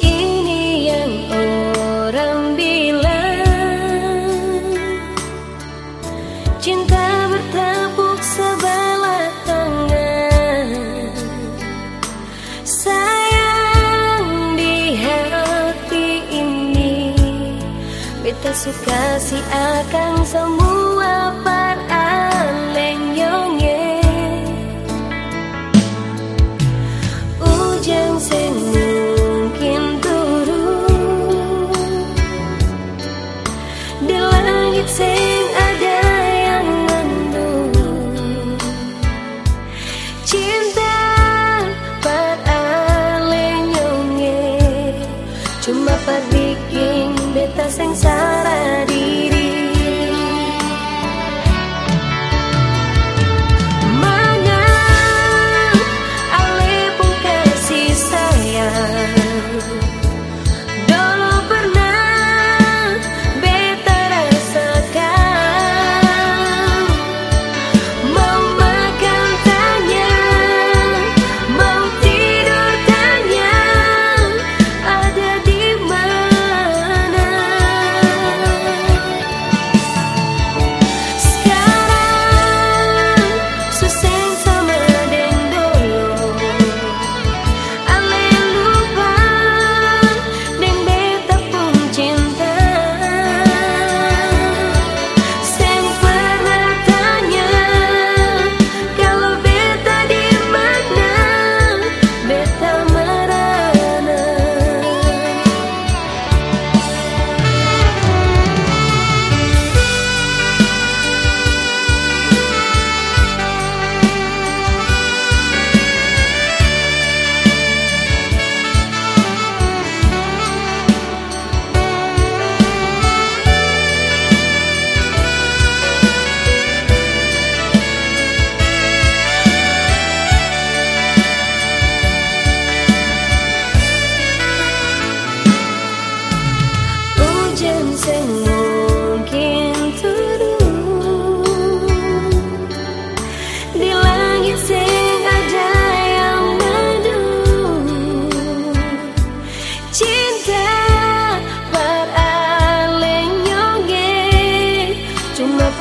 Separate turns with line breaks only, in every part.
Y như. Suka si akan semua sing ada yang mendung Cinta pada lenyonge Cuma bikin beta sengsara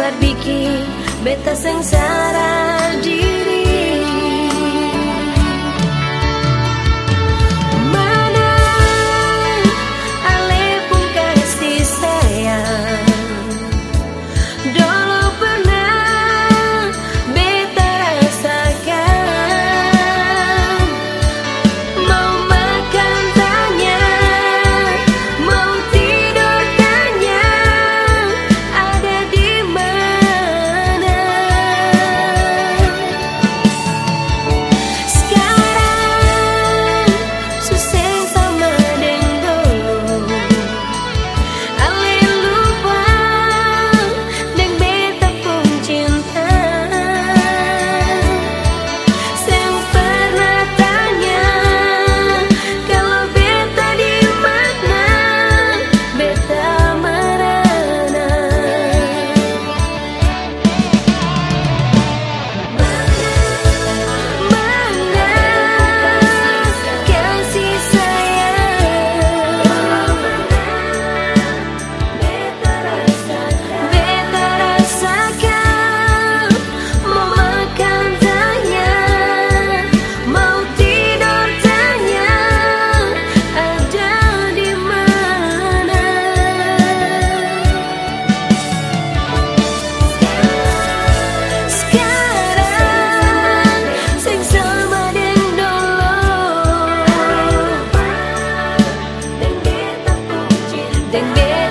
perbiki beta sengsara di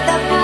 The.